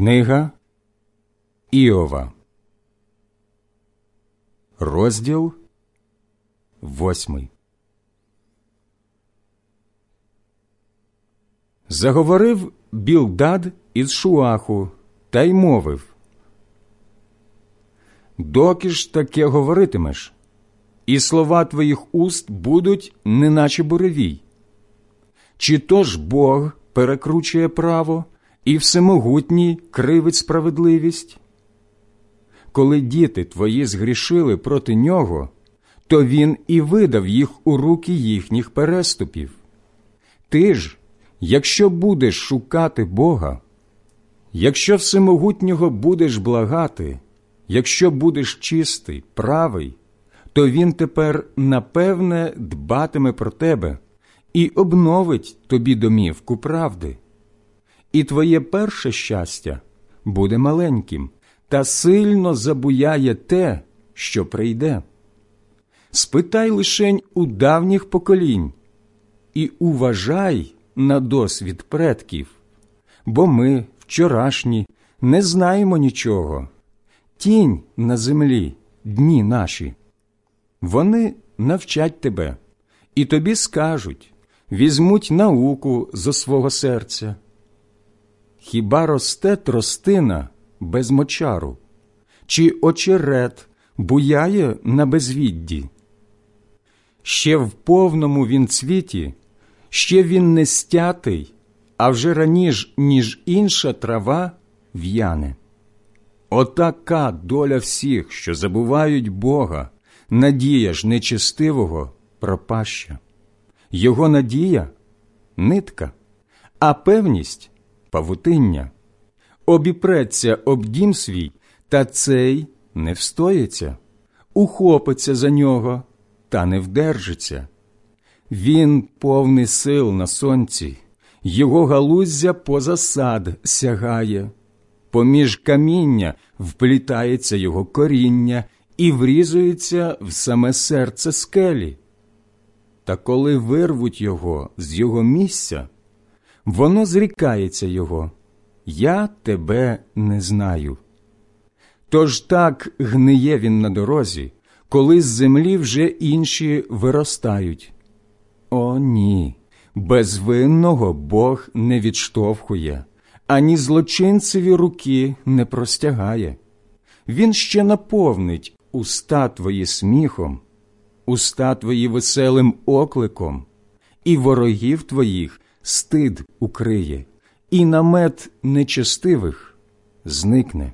Книга Іова, розділ восьмий. Заговорив Білдад із Шуаху та й мовив Доки ж таке говоритимеш, і слова твоїх уст будуть, неначе буревій. Чи то ж Бог перекручує право, і всемогутній кривить справедливість? Коли діти твої згрішили проти нього, то він і видав їх у руки їхніх переступів. Ти ж, якщо будеш шукати Бога, якщо всемогутнього будеш благати, якщо будеш чистий, правий, то він тепер напевне дбатиме про тебе і обновить тобі домівку правди. І твоє перше щастя буде маленьким, та сильно забуяє те, що прийде. Спитай лишень у давніх поколінь і уважай на досвід предків, бо ми, вчорашні, не знаємо нічого. Тінь на землі, дні наші. Вони навчать тебе, і тобі скажуть візьмуть науку зо свого серця. Хіба росте тростина без мочару, чи очерет буяє на безвідді? Ще в повному він цвіті, ще він не стятий, а вже раніш, ніж інша трава в'яне. Отака доля всіх, що забувають Бога, надія ж нечестивого пропаща. Його надія нитка, а певність павутиння. Обіпреться об дім свій, та цей не встоїться, ухопиться за нього, та не вдержиться. Він повний сил на сонці, його галуздя поза сад сягає, поміж каміння вплітається його коріння і врізується в саме серце скелі. Та коли вирвуть його з його місця, воно зрікається його Я тебе не знаю. Тож так гниє він на дорозі, коли з землі вже інші виростають. О, ні, безвинного Бог не відштовхує, ані злочинцеві руки не простягає. Він ще наповнить уста твої сміхом уста твої веселим окликом, і ворогів твоїх стид укриє, і намет нечестивих зникне.